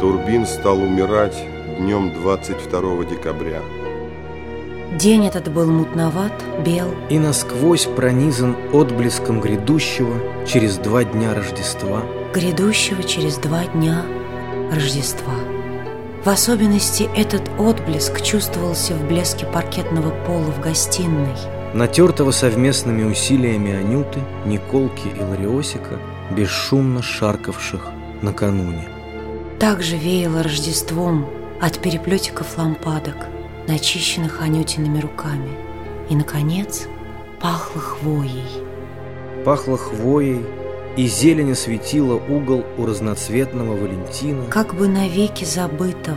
Турбин стал умирать днем 22 декабря. День этот был мутноват, бел И насквозь пронизан отблеском грядущего через два дня Рождества. грядущего через два дня Рождества. В особенности этот отблеск чувствовался в блеске паркетного пола в гостиной. Натертого совместными усилиями Анюты, Николки и Лариосика, бесшумно шаркавших накануне. Также веяло Рождеством от переплетиков лампадок, начищенных Анютиными руками. И, наконец, пахло хвоей. Пахло хвоей, и зелень осветила угол у разноцветного Валентина. как бы навеки забытого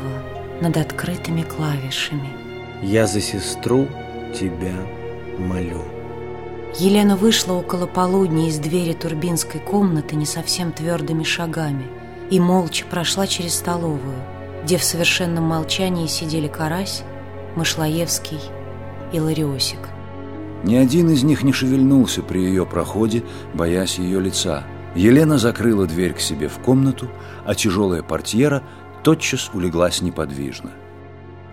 над открытыми клавишами. Я за сестру тебя молю. Елена вышла около полудня из двери турбинской комнаты не совсем твердыми шагами и молча прошла через столовую, где в совершенном молчании сидели Карась, Мышлоевский и Лариосик. Ни один из них не шевельнулся при ее проходе, боясь ее лица. Елена закрыла дверь к себе в комнату, а тяжелая портьера тотчас улеглась неподвижно.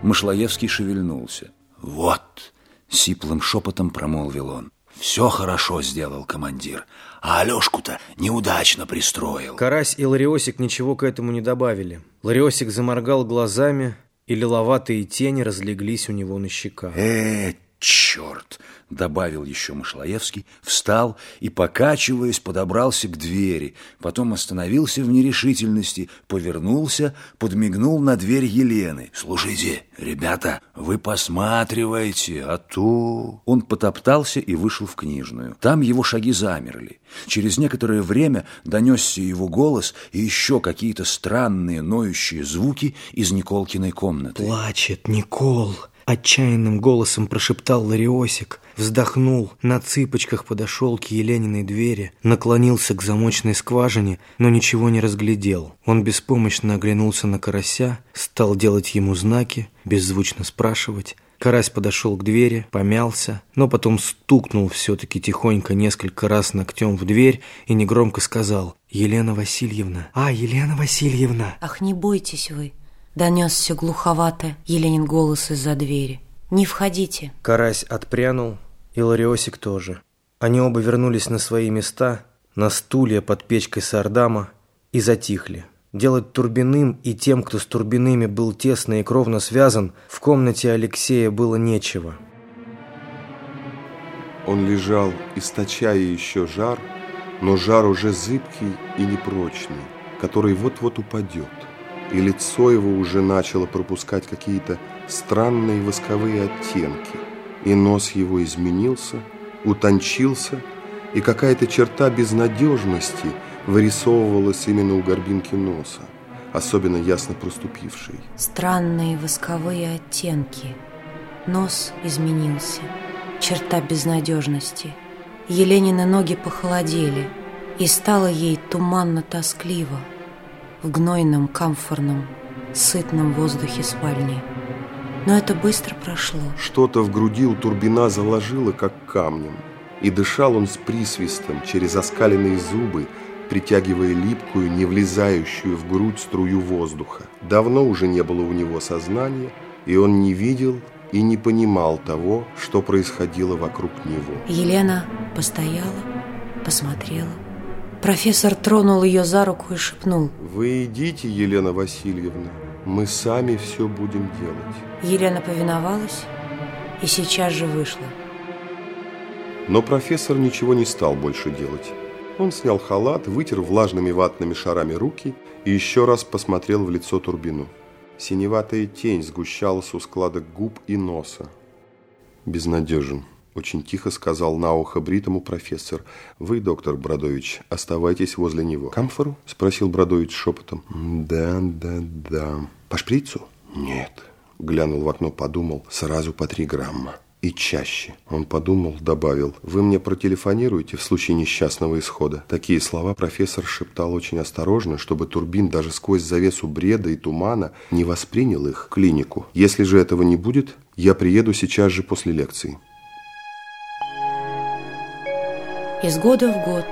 Мышлоевский шевельнулся. «Вот!» — сиплым шепотом промолвил он. «Все хорошо сделал командир, а Алешку-то неудачно пристроил». Карась и Лариосик ничего к этому не добавили. Лариосик заморгал глазами, и лиловатые тени разлеглись у него на щеках. «Э, черт!» — добавил еще Мышлоевский, встал и, покачиваясь, подобрался к двери, потом остановился в нерешительности, повернулся, подмигнул на дверь Елены. «Слушайте, ребята, вы посматривайте, а то...» Он потоптался и вышел в книжную. Там его шаги замерли. Через некоторое время донесся его голос и еще какие-то странные ноющие звуки из Николкиной комнаты. «Плачет Никол!» Отчаянным голосом прошептал Лариосик, вздохнул, на цыпочках подошел к Елениной двери, наклонился к замочной скважине, но ничего не разглядел. Он беспомощно оглянулся на карася, стал делать ему знаки, беззвучно спрашивать. Карась подошел к двери, помялся, но потом стукнул все-таки тихонько несколько раз ногтем в дверь и негромко сказал «Елена Васильевна! А, Елена Васильевна!» «Ах, не бойтесь вы!» Донесся глуховато Еленин голос из-за двери. «Не входите!» Карась отпрянул, и Лариосик тоже. Они оба вернулись на свои места, на стулья под печкой сардама, и затихли. Делать Турбиным и тем, кто с Турбиными был тесно и кровно связан, в комнате Алексея было нечего. Он лежал, источая еще жар, но жар уже зыбкий и непрочный, который вот-вот упадет. И лицо его уже начало пропускать какие-то странные восковые оттенки. И нос его изменился, утончился, и какая-то черта безнадежности вырисовывалась именно у горбинки носа, особенно ясно проступившей. Странные восковые оттенки. Нос изменился. Черта безнадежности. Еленины ноги похолодели, и стало ей туманно-тоскливо в гнойном, камфорном, сытном воздухе спальни. Но это быстро прошло. Что-то в груди у Турбина заложило, как камнем, и дышал он с присвистом через оскаленные зубы, притягивая липкую, не влезающую в грудь струю воздуха. Давно уже не было у него сознания, и он не видел и не понимал того, что происходило вокруг него. Елена постояла, посмотрела. Профессор тронул ее за руку и шепнул. «Вы идите, Елена Васильевна, мы сами все будем делать». Елена повиновалась и сейчас же вышла. Но профессор ничего не стал больше делать. Он снял халат, вытер влажными ватными шарами руки и еще раз посмотрел в лицо Турбину. Синеватая тень сгущалась у складок губ и носа. «Безнадежен», – очень тихо сказал на ухо бритому профессор. «Вы, доктор Бродович, оставайтесь возле него». «Камфору?» – спросил Бродович шепотом. «Да, да, да». «По шприцу?» «Нет». Глянул в окно, подумал. «Сразу по три грамма». И чаще. Он подумал, добавил. «Вы мне протелефонируете в случае несчастного исхода?» Такие слова профессор шептал очень осторожно, чтобы Турбин даже сквозь завесу бреда и тумана не воспринял их в клинику. «Если же этого не будет, я приеду сейчас же после лекции». Из года в год,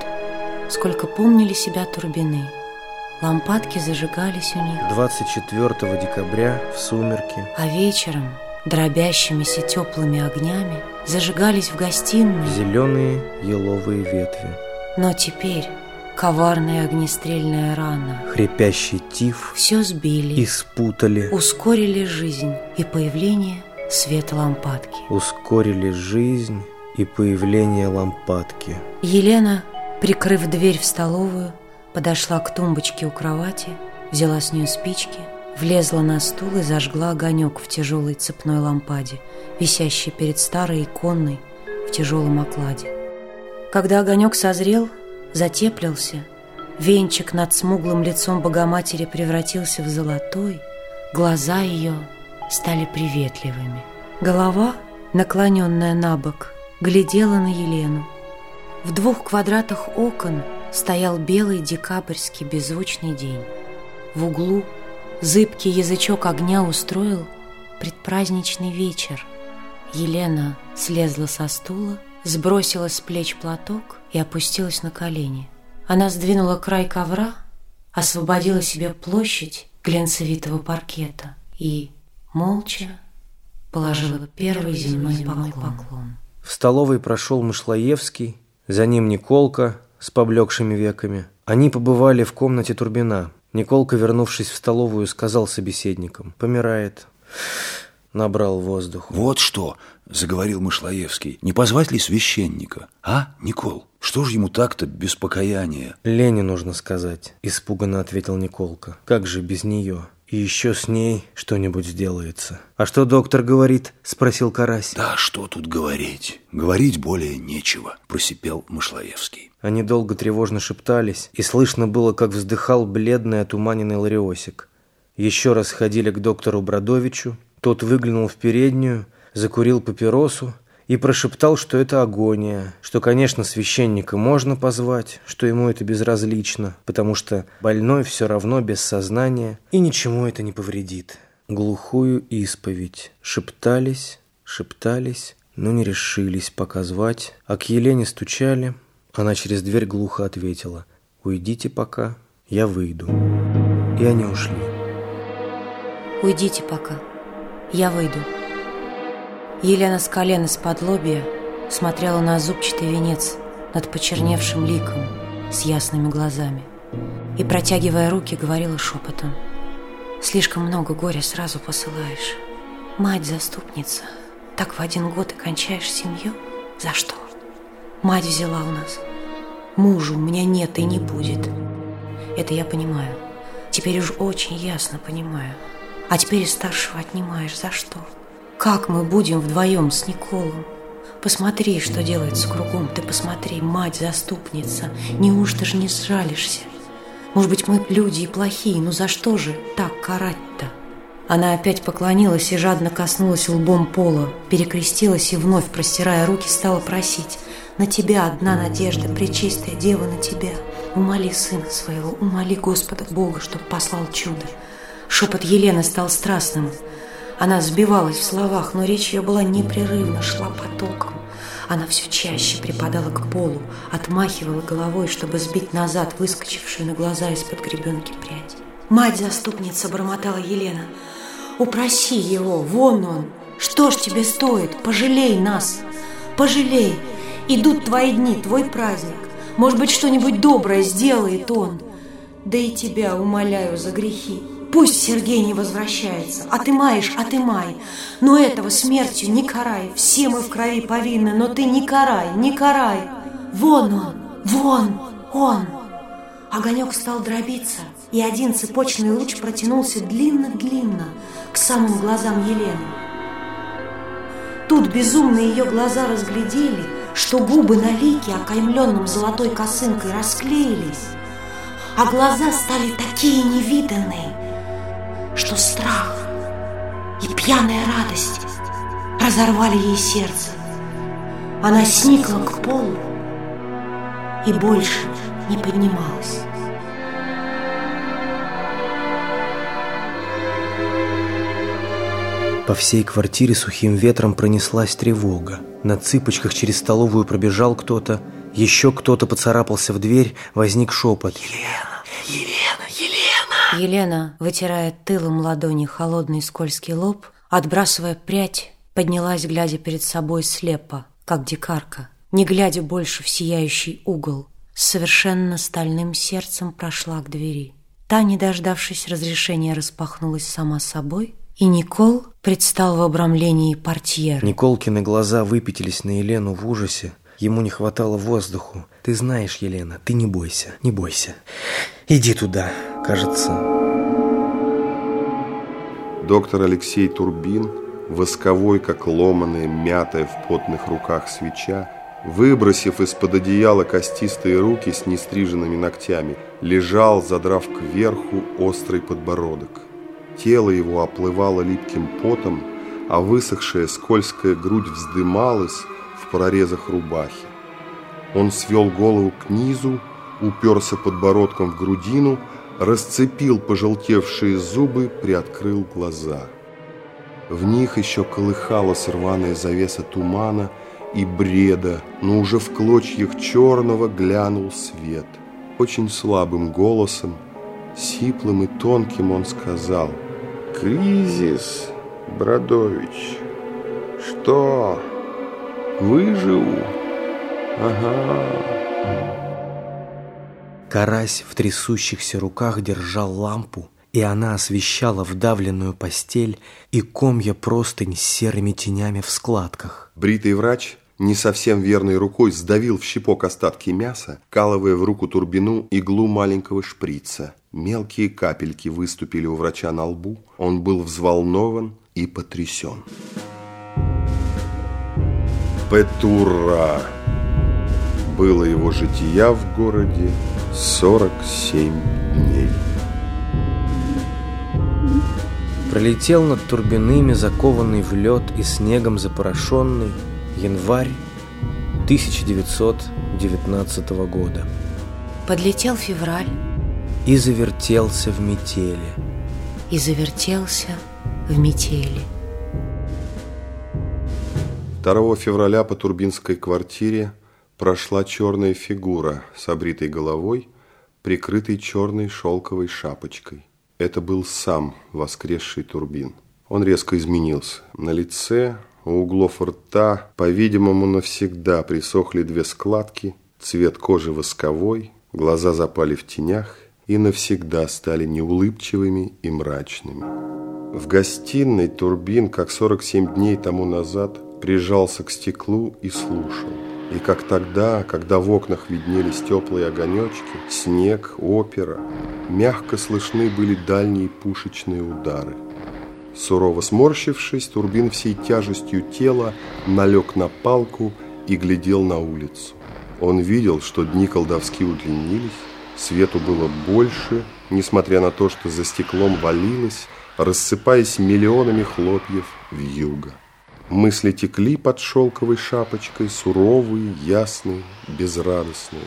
сколько помнили себя Турбины, Лампадки зажигались у них. 24 декабря в сумерки. А вечером дробящимися теплыми огнями зажигались в гостиной зеленые еловые ветви. Но теперь коварная огнестрельная рана, хрипящий тиф все сбили и спутали, ускорили жизнь и появление света лампадки. Ускорили жизнь и появление лампадки. Елена, прикрыв дверь в столовую, подошла к тумбочке у кровати, взяла с нее спички, влезла на стул и зажгла огонек в тяжелой цепной лампаде, висящей перед старой иконной в тяжелом окладе. Когда огонек созрел, затеплился, венчик над смуглым лицом Богоматери превратился в золотой, глаза ее стали приветливыми. Голова, наклоненная на бок, глядела на Елену. В двух квадратах окон – стоял белый декабрьский беззвучный день. В углу зыбкий язычок огня устроил предпраздничный вечер. Елена слезла со стула, сбросила с плеч платок и опустилась на колени. Она сдвинула край ковра, освободила себе площадь глянцевитого паркета и, молча, положила первый земной поклон. В столовой прошел Мышлоевский, за ним Николка, с поблекшими веками. Они побывали в комнате Турбина. Николка, вернувшись в столовую, сказал собеседникам. «Помирает». Набрал воздух. «Вот что!» — заговорил Мышлоевский. «Не позвать ли священника? А, Никол? Что ж ему так-то без покаяния?» «Лене нужно сказать», — испуганно ответил Николка. «Как же без нее?» И еще с ней что-нибудь сделается. «А что доктор говорит?» – спросил Карась. «Да что тут говорить? Говорить более нечего», – просипел Мышлоевский. Они долго тревожно шептались, и слышно было, как вздыхал бледный отуманенный Лариосик. Еще раз ходили к доктору Бродовичу. Тот выглянул в переднюю, закурил папиросу и прошептал, что это агония, что, конечно, священника можно позвать, что ему это безразлично, потому что больной все равно без сознания, и ничему это не повредит. Глухую исповедь. Шептались, шептались, но не решились пока звать, а к Елене стучали. Она через дверь глухо ответила «Уйдите пока, я выйду». И они ушли. «Уйдите пока, я выйду». Елена с колена с подлобья смотрела на зубчатый венец над почерневшим ликом с ясными глазами и, протягивая руки, говорила шепотом. «Слишком много горя сразу посылаешь. Мать-заступница, так в один год и кончаешь семью? За что? Мать взяла у нас. Мужа у меня нет и не будет. Это я понимаю. Теперь уж очень ясно понимаю. А теперь и старшего отнимаешь. За что?» Как мы будем вдвоем с Николом? Посмотри, что делается кругом. Ты посмотри, мать-заступница. Неужто же не сжалишься? Может быть, мы люди и плохие, но за что же так карать-то? Она опять поклонилась и жадно коснулась лбом пола, перекрестилась и вновь, простирая руки, стала просить «На тебя одна надежда, пречистая дева на тебя. Умоли сына своего, умоли Господа Бога, чтоб послал чудо». Шепот Елены стал страстным – она сбивалась в словах, но речь ее была непрерывно, шла потоком. Она все чаще припадала к полу, отмахивала головой, чтобы сбить назад выскочившую на глаза из-под гребенки прядь. «Мать-заступница!» – бормотала Елена. «Упроси его, вон он! Что ж тебе стоит? Пожалей нас! Пожалей! Идут твои дни, твой праздник! Может быть, что-нибудь доброе сделает он! Да и тебя умоляю за грехи!» Пусть Сергей не возвращается. А ты маешь, а ты май. Но этого смертью не карай. Все мы в крови повинны, но ты не карай, не карай. Вон он, вон он. Огонек стал дробиться, и один цепочный луч протянулся длинно-длинно к самым глазам Елены. Тут безумно ее глаза разглядели, что губы на лике, окаймленном золотой косынкой, расклеились, а глаза стали такие невиданные, что страх и пьяная радость разорвали ей сердце. Она сникла к полу и больше не поднималась. По всей квартире сухим ветром пронеслась тревога. На цыпочках через столовую пробежал кто-то, еще кто-то поцарапался в дверь, возник шепот. «Елена! Елена! Елена!» Елена, вытирая тылом ладони холодный скользкий лоб, отбрасывая прядь, поднялась, глядя перед собой слепо, как дикарка, не глядя больше в сияющий угол, с совершенно стальным сердцем прошла к двери. Та, не дождавшись разрешения, распахнулась сама собой, и Никол предстал в обрамлении портьер. Николкины глаза выпятились на Елену в ужасе. Ему не хватало воздуху. Ты знаешь, Елена, ты не бойся, не бойся. Иди туда, кажется. Доктор Алексей Турбин, восковой, как ломаная, мятая в потных руках свеча, выбросив из-под одеяла костистые руки с нестриженными ногтями, лежал, задрав кверху острый подбородок. Тело его оплывало липким потом, а высохшая скользкая грудь вздымалась в прорезах рубахи. Он свел голову к низу, уперся подбородком в грудину, расцепил пожелтевшие зубы, приоткрыл глаза. В них еще колыхалась рваная завеса тумана и бреда, но уже в клочьях черного глянул свет. Очень слабым голосом, сиплым и тонким он сказал – Кризис, Бродович. Что? Выживу? Ага. Карась в трясущихся руках держал лампу, и она освещала вдавленную постель и комья простынь с серыми тенями в складках. Бритый врач не совсем верной рукой сдавил в щепок остатки мяса, калывая в руку турбину иглу маленького шприца. Мелкие капельки выступили у врача на лбу. Он был взволнован и потрясен. Петура было его жития в городе 47 дней. Пролетел над турбинами, закованный в лед и снегом запорошенный, январь 1919 года. Подлетел февраль, и завертелся в метели. И завертелся в метели. 2 февраля по Турбинской квартире прошла черная фигура с обритой головой, прикрытой черной шелковой шапочкой. Это был сам воскресший Турбин. Он резко изменился. На лице, у углов рта, по-видимому, навсегда присохли две складки, цвет кожи восковой, глаза запали в тенях, и навсегда стали неулыбчивыми и мрачными. В гостиной Турбин, как 47 дней тому назад, прижался к стеклу и слушал. И как тогда, когда в окнах виднелись теплые огонечки, снег, опера, мягко слышны были дальние пушечные удары. Сурово сморщившись, Турбин всей тяжестью тела налег на палку и глядел на улицу. Он видел, что дни колдовски удлинились, Свету было больше, несмотря на то, что за стеклом валилось, рассыпаясь миллионами хлопьев в юго. Мысли текли под шелковой шапочкой, суровые, ясные, безрадостные.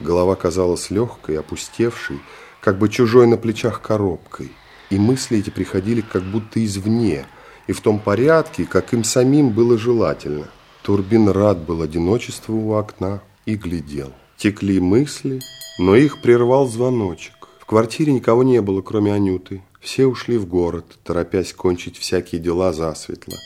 Голова казалась легкой, опустевшей, как бы чужой на плечах коробкой. И мысли эти приходили как будто извне, и в том порядке, как им самим было желательно. Турбин рад был одиночеству у окна и глядел. Текли мысли, но их прервал звоночек. В квартире никого не было, кроме Анюты. Все ушли в город, торопясь кончить всякие дела засветло.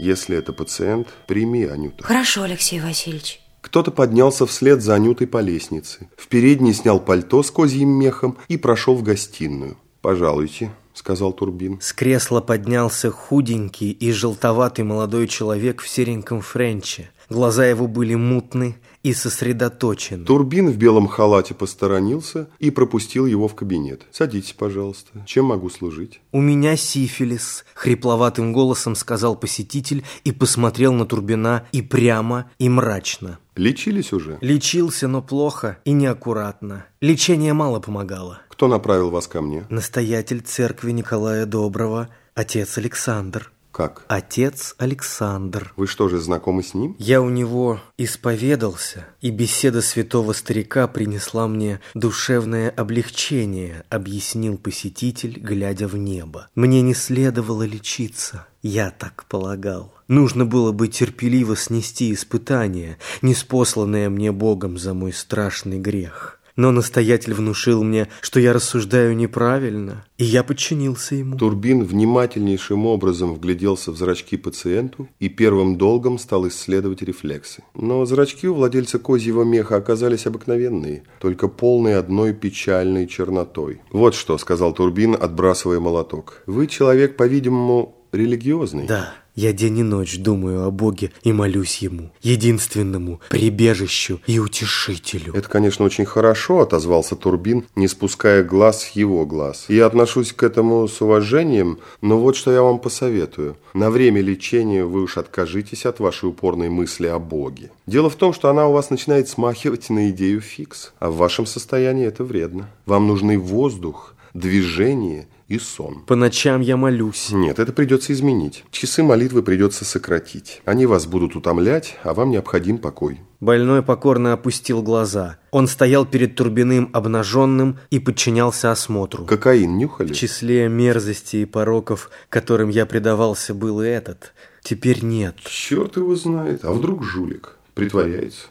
Если это пациент, прими Анюта. Хорошо, Алексей Васильевич. Кто-то поднялся вслед за Анютой по лестнице. В передней снял пальто с козьим мехом и прошел в гостиную. «Пожалуйте», — сказал Турбин. С кресла поднялся худенький и желтоватый молодой человек в сереньком френче. Глаза его были мутны, и сосредоточен. Турбин в белом халате посторонился и пропустил его в кабинет. «Садитесь, пожалуйста. Чем могу служить?» «У меня сифилис», — хрипловатым голосом сказал посетитель и посмотрел на Турбина и прямо, и мрачно. «Лечились уже?» «Лечился, но плохо и неаккуратно. Лечение мало помогало». «Кто направил вас ко мне?» «Настоятель церкви Николая Доброго, отец Александр». Как? Отец Александр. Вы что же, знакомы с ним? Я у него исповедался, и беседа святого старика принесла мне душевное облегчение, объяснил посетитель, глядя в небо. Мне не следовало лечиться. Я так полагал. Нужно было бы терпеливо снести испытание, неспосланное мне Богом за мой страшный грех. Но настоятель внушил мне, что я рассуждаю неправильно, и я подчинился ему. Турбин внимательнейшим образом вгляделся в зрачки пациенту и первым долгом стал исследовать рефлексы. Но зрачки у владельца козьего меха оказались обыкновенные, только полные одной печальной чернотой. «Вот что», — сказал Турбин, отбрасывая молоток. «Вы человек, по-видимому, религиозный?» «Да». Я день и ночь думаю о Боге и молюсь Ему, единственному прибежищу и утешителю. Это, конечно, очень хорошо, отозвался Турбин, не спуская глаз с его глаз. Я отношусь к этому с уважением, но вот что я вам посоветую. На время лечения вы уж откажитесь от вашей упорной мысли о Боге. Дело в том, что она у вас начинает смахивать на идею фикс, а в вашем состоянии это вредно. Вам нужны воздух, движение – и сон. По ночам я молюсь. Нет, это придется изменить. Часы молитвы придется сократить. Они вас будут утомлять, а вам необходим покой. Больной покорно опустил глаза. Он стоял перед Турбиным обнаженным и подчинялся осмотру. Кокаин нюхали? В числе мерзостей и пороков, которым я предавался, был и этот. Теперь нет. Черт его знает. А вдруг жулик? Притворяется.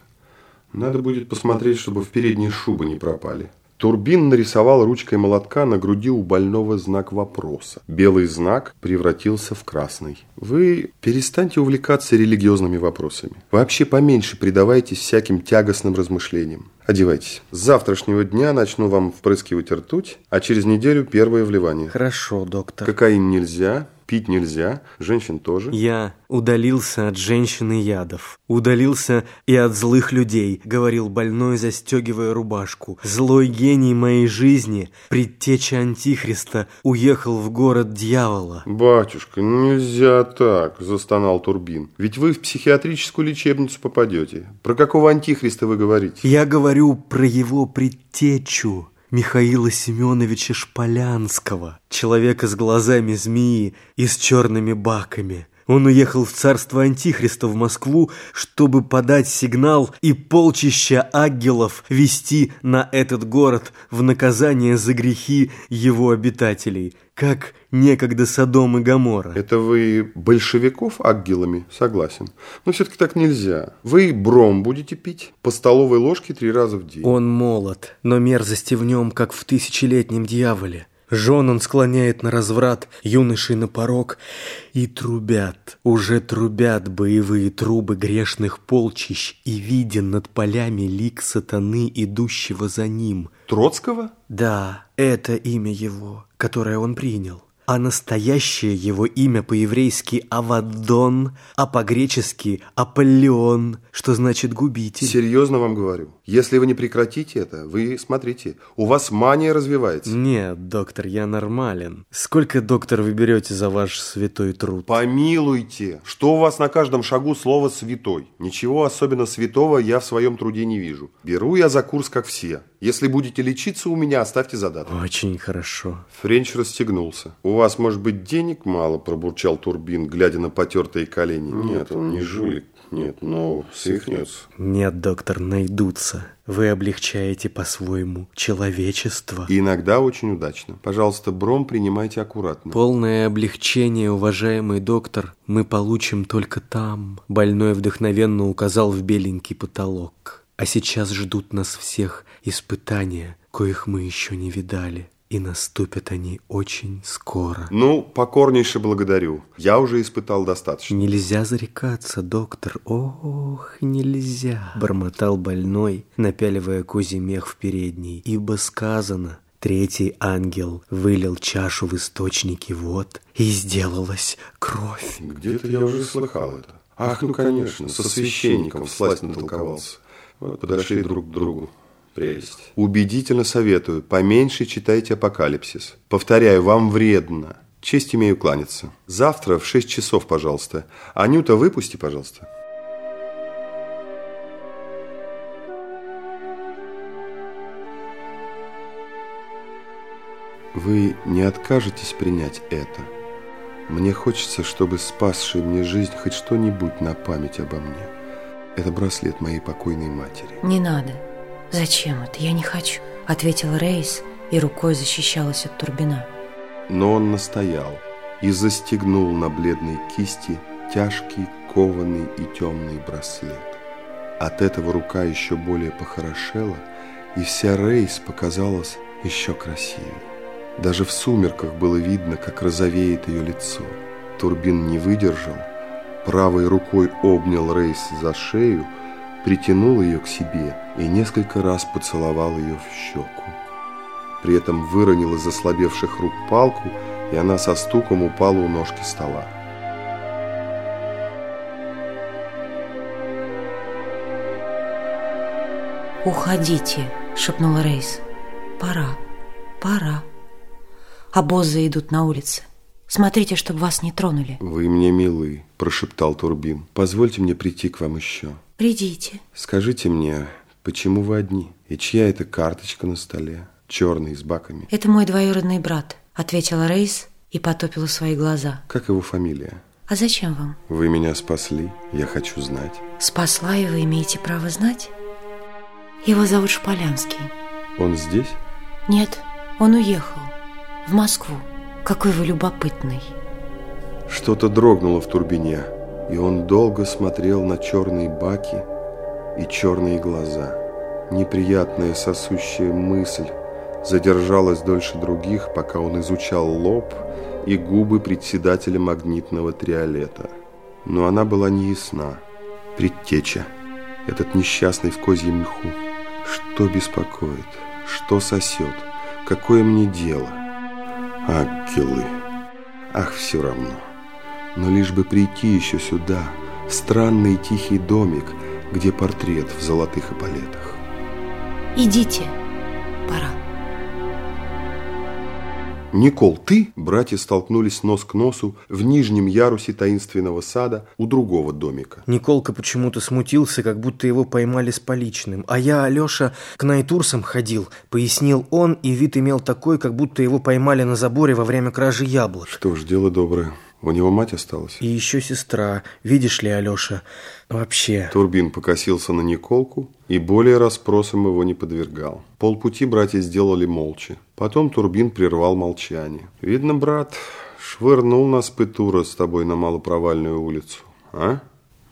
Надо будет посмотреть, чтобы в передние шубы не пропали. Турбин нарисовал ручкой молотка на груди у больного знак вопроса. Белый знак превратился в красный. Вы перестаньте увлекаться религиозными вопросами. Вообще поменьше предавайтесь всяким тягостным размышлениям. Одевайтесь. С завтрашнего дня начну вам впрыскивать ртуть, а через неделю первое вливание. Хорошо, доктор. Кокаин нельзя, пить нельзя, женщин тоже. Я удалился от женщин и ядов. Удалился и от злых людей, говорил больной, застегивая рубашку. Злой гений моей жизни, предтеча Антихриста, уехал в город дьявола. Батюшка, нельзя так, застонал Турбин. Ведь вы в психиатрическую лечебницу попадете. Про какого Антихриста вы говорите? Я говорю про его предтечу. Михаила Семеновича Шполянского, человека с глазами змеи и с черными баками. Он уехал в царство Антихриста в Москву, чтобы подать сигнал и полчища ангелов вести на этот город в наказание за грехи его обитателей, как некогда Содом и Гоморра. Это вы большевиков ангелами? Согласен. Но все-таки так нельзя. Вы бром будете пить по столовой ложке три раза в день. Он молод, но мерзости в нем, как в тысячелетнем дьяволе. Жен он склоняет на разврат, юношей на порог, и трубят, уже трубят боевые трубы грешных полчищ, и виден над полями лик сатаны, идущего за ним. Троцкого? Да, это имя его, которое он принял а настоящее его имя по-еврейски Авадон, а по-гречески Аполлион, что значит губитель. Серьезно вам говорю. Если вы не прекратите это, вы, смотрите, у вас мания развивается. Нет, доктор, я нормален. Сколько, доктор, вы берете за ваш святой труд? Помилуйте. Что у вас на каждом шагу слово «святой»? Ничего особенно святого я в своем труде не вижу. Беру я за курс, как все. Если будете лечиться у меня, оставьте задаток. Очень хорошо. Френч расстегнулся. У вас, может быть, денег мало, пробурчал Турбин, глядя на потертые колени. Нет, он не жулик. Нет, ну, свихнется. Нет, доктор, найдутся. Вы облегчаете по-своему человечество. И иногда очень удачно. Пожалуйста, бром принимайте аккуратно. Полное облегчение, уважаемый доктор, мы получим только там. Больной вдохновенно указал в беленький потолок. А сейчас ждут нас всех испытания, коих мы еще не видали. И наступят они очень скоро. Ну, покорнейше благодарю. Я уже испытал достаточно. Нельзя зарекаться, доктор. Ох, нельзя. Бормотал больной, напяливая козий мех в передний. Ибо сказано, Третий ангел вылил чашу в источники вод, и сделалась кровь. Где-то я уже слыхал это. Ах, ну, конечно, со священником всласть натолковался. Подошли друг к другу. Прелесть. Убедительно советую, поменьше читайте апокалипсис. Повторяю, вам вредно. Честь имею кланяться. Завтра в 6 часов, пожалуйста. Анюта, выпусти, пожалуйста. Вы не откажетесь принять это? Мне хочется, чтобы спасший мне жизнь хоть что-нибудь на память обо мне. Это браслет моей покойной матери. Не надо. «Зачем это? Я не хочу», — ответил Рейс и рукой защищалась от Турбина. Но он настоял и застегнул на бледной кисти тяжкий, кованый и темный браслет. От этого рука еще более похорошела и вся Рейс показалась еще красивее. Даже в сумерках было видно, как розовеет ее лицо. Турбин не выдержал, правой рукой обнял Рейс за шею, притянул ее к себе и несколько раз поцеловал ее в щеку. При этом выронил из ослабевших рук палку, и она со стуком упала у ножки стола. «Уходите», — шепнула Рейс. «Пора, пора. Обозы идут на улице. Смотрите, чтобы вас не тронули». «Вы мне милы», — прошептал Турбин. «Позвольте мне прийти к вам еще». «Придите». «Скажите мне, почему вы одни? И чья это карточка на столе? Черный, с баками?» «Это мой двоюродный брат», — ответила Рейс и потопила свои глаза. «Как его фамилия?» «А зачем вам?» «Вы меня спасли, я хочу знать». «Спасла, и вы имеете право знать?» Его зовут Шполянский. Он здесь? Нет, он уехал. В Москву. Какой вы любопытный. Что-то дрогнуло в турбине, и он долго смотрел на черные баки и черные глаза. Неприятная сосущая мысль задержалась дольше других, пока он изучал лоб и губы председателя магнитного триолета. Но она была неясна. Предтеча. Этот несчастный в козьем меху. Что беспокоит? Что сосет? Какое мне дело? Ангелы. Ах, все равно. Но лишь бы прийти еще сюда, в странный тихий домик, где портрет в золотых эполетах. Идите, пора. «Никол, ты?» Братья столкнулись нос к носу в нижнем ярусе таинственного сада у другого домика. Николка почему-то смутился, как будто его поймали с поличным. А я, Алеша, к Найтурсам ходил, пояснил он, и вид имел такой, как будто его поймали на заборе во время кражи яблок. Что ж, дело доброе. У него мать осталась? И еще сестра. Видишь ли, Алеша, вообще... Турбин покосился на Николку и более расспросам его не подвергал. Полпути братья сделали молча. Потом Турбин прервал молчание. «Видно, брат, швырнул нас Петура с тобой на малопровальную улицу, а?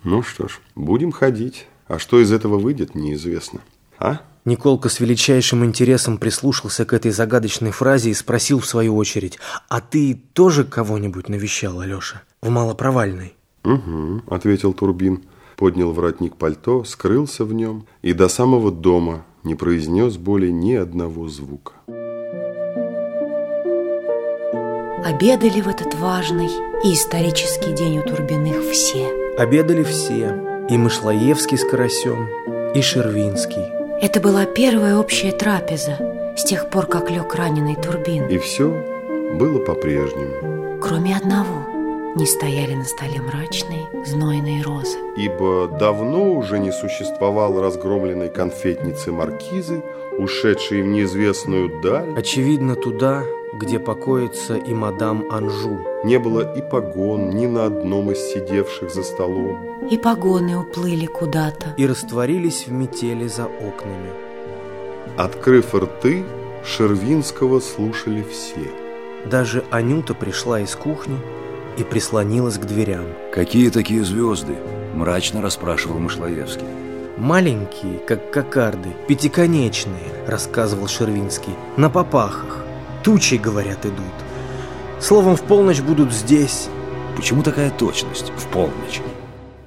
Ну что ж, будем ходить. А что из этого выйдет, неизвестно. А?» Николка с величайшим интересом прислушался к этой загадочной фразе и спросил в свою очередь, «А ты тоже кого-нибудь навещал, Алеша, в малопровальной?» «Угу», — ответил Турбин, поднял воротник пальто, скрылся в нем и до самого дома не произнес более ни одного звука. Обедали в этот важный и исторический день у Турбиных все. Обедали все, и Мышлоевский с Карасем, и Шервинский. Это была первая общая трапеза с тех пор, как лег раненый Турбин. И все было по-прежнему. Кроме одного, не стояли на столе мрачные, знойные розы. Ибо давно уже не существовало разгромленной конфетницы маркизы, ушедшей в неизвестную даль. Очевидно, туда, где покоится и мадам Анжу. Не было и погон ни на одном из сидевших за столом. И погоны уплыли куда-то. И растворились в метели за окнами. Открыв рты, Шервинского слушали все. Даже Анюта пришла из кухни и прислонилась к дверям. «Какие такие звезды?» – мрачно расспрашивал Мышлоевский. «Маленькие, как кокарды, пятиконечные», – рассказывал Шервинский, – «на попахах. Тучи, говорят, идут. Словом, в полночь будут здесь». Почему такая точность в полночь?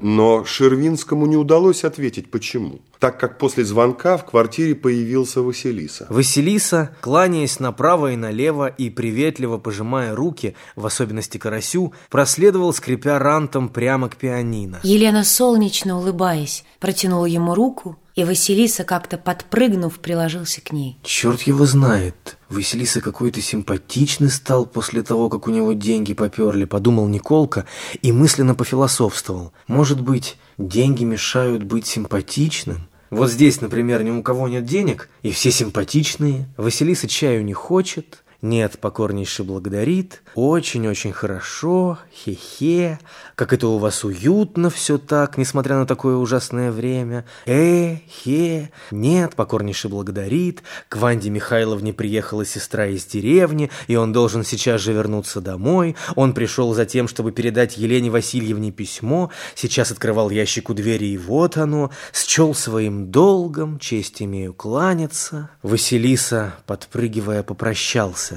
Но Шервинскому не удалось ответить, почему. Так как после звонка в квартире появился Василиса. Василиса, кланяясь направо и налево и приветливо пожимая руки, в особенности Карасю, проследовал, скрипя рантом, прямо к пианино. Елена, солнечно улыбаясь, протянула ему руку, и Василиса, как-то подпрыгнув, приложился к ней. Черт его знает. Василиса какой-то симпатичный стал после того, как у него деньги поперли, подумал Николка и мысленно пофилософствовал. Может быть, деньги мешают быть симпатичным? Вот здесь, например, ни у кого нет денег, и все симпатичные. Василиса чаю не хочет, Нет, покорнейше благодарит. Очень-очень хорошо. Хе-хе. Как это у вас уютно все так, несмотря на такое ужасное время. Э, хе. Нет, покорнейше благодарит. К Ванде Михайловне приехала сестра из деревни, и он должен сейчас же вернуться домой. Он пришел за тем, чтобы передать Елене Васильевне письмо. Сейчас открывал ящик у двери, и вот оно. Счел своим долгом, честь имею кланяться. Василиса, подпрыгивая, попрощался.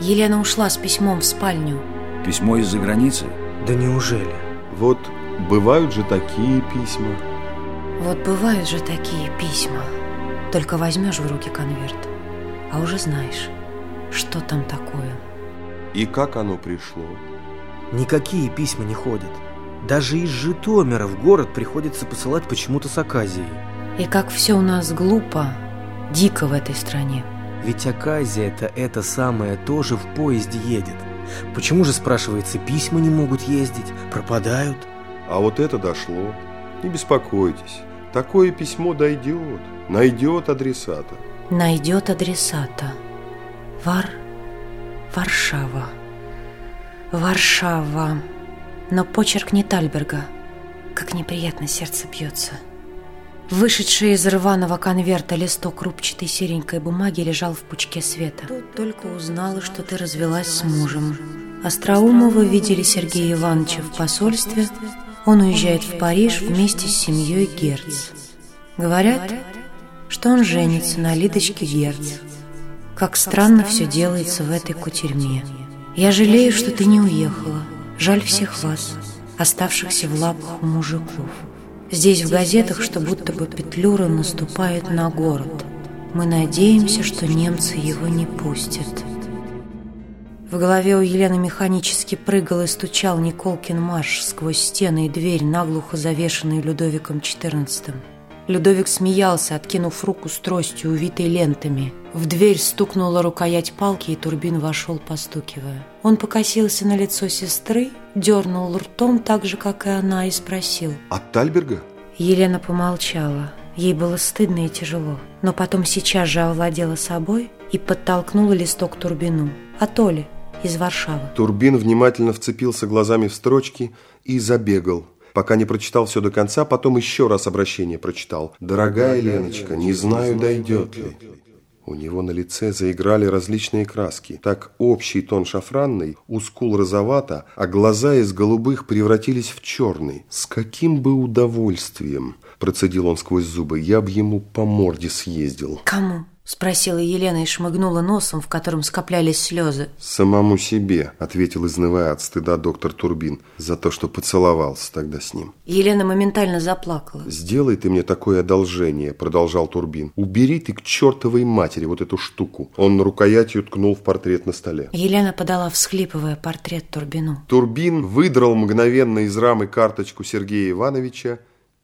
Елена ушла с письмом в спальню. Письмо из-за границы? Да неужели? Вот бывают же такие письма. Вот бывают же такие письма. Только возьмешь в руки конверт, а уже знаешь, что там такое. И как оно пришло? Никакие письма не ходят. Даже из Житомира в город приходится посылать почему-то с Аказией. И как все у нас глупо, дико в этой стране. Ведь Аказия-то это самое тоже в поезде едет. Почему же, спрашивается, письма не могут ездить, пропадают? А вот это дошло. Не беспокойтесь. Такое письмо дойдет, найдет адресата. Найдет адресата. Вар... Варшава. Варшава. Но почерк не Тальберга. Как неприятно сердце бьется. Вышедший из рваного конверта листок рубчатой серенькой бумаги лежал в пучке света. Тут только узнала, что ты развелась с мужем. Остроумова видели Сергея Ивановича в посольстве. Он уезжает в Париж вместе с семьей Герц. Говорят, что он женится на Лидочке Герц. Как странно все делается в этой кутерьме. Я жалею, что ты не уехала. Жаль всех вас, оставшихся в лапах мужиков. Здесь в газетах, что будто бы Петлюра наступает на город. Мы надеемся, что немцы его не пустят. В голове у Елены механически прыгал и стучал Николкин марш сквозь стены и дверь, наглухо завешенные Людовиком XIV. Людовик смеялся, откинув руку с тростью, увитой лентами. В дверь стукнула рукоять палки, и Турбин вошел, постукивая. Он покосился на лицо сестры, дернул ртом так же, как и она, и спросил. От Тальберга? Елена помолчала. Ей было стыдно и тяжело. Но потом сейчас же овладела собой и подтолкнула листок Турбину. От Оли из Варшавы. Турбин внимательно вцепился глазами в строчки и забегал. Пока не прочитал все до конца, потом еще раз обращение прочитал. «Дорогая Леночка, не знаю, дойдет ли». У него на лице заиграли различные краски. Так общий тон шафранный, у скул розовато, а глаза из голубых превратились в черный. С каким бы удовольствием, процедил он сквозь зубы, я бы ему по морде съездил. Кому? Спросила Елена и шмыгнула носом, в котором скоплялись слезы. «Самому себе», — ответил, изнывая от стыда доктор Турбин, за то, что поцеловался тогда с ним. Елена моментально заплакала. «Сделай ты мне такое одолжение», — продолжал Турбин. «Убери ты к чертовой матери вот эту штуку». Он рукоятью ткнул в портрет на столе. Елена подала, всхлипывая, портрет Турбину. Турбин выдрал мгновенно из рамы карточку Сергея Ивановича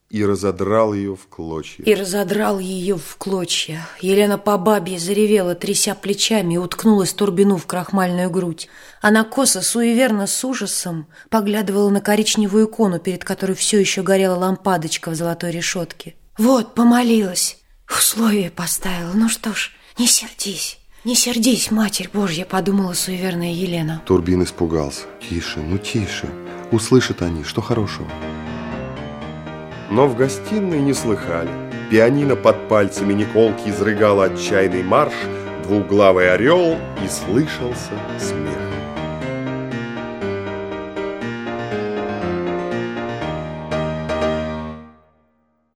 и разодрал ее в клочья. И разодрал ее в клочья. Елена по бабе заревела, тряся плечами, и уткнулась Турбину в крахмальную грудь. Она косо, суеверно, с ужасом поглядывала на коричневую икону, перед которой все еще горела лампадочка в золотой решетке. «Вот, помолилась, условие поставила. Ну что ж, не сердись». «Не сердись, Матерь Божья», — подумала суеверная Елена. Турбин испугался. «Тише, ну тише. Услышат они, что хорошего». Но в гостиной не слыхали. Пианино под пальцами Николки изрыгало отчаянный марш, двуглавый орел, и слышался смех.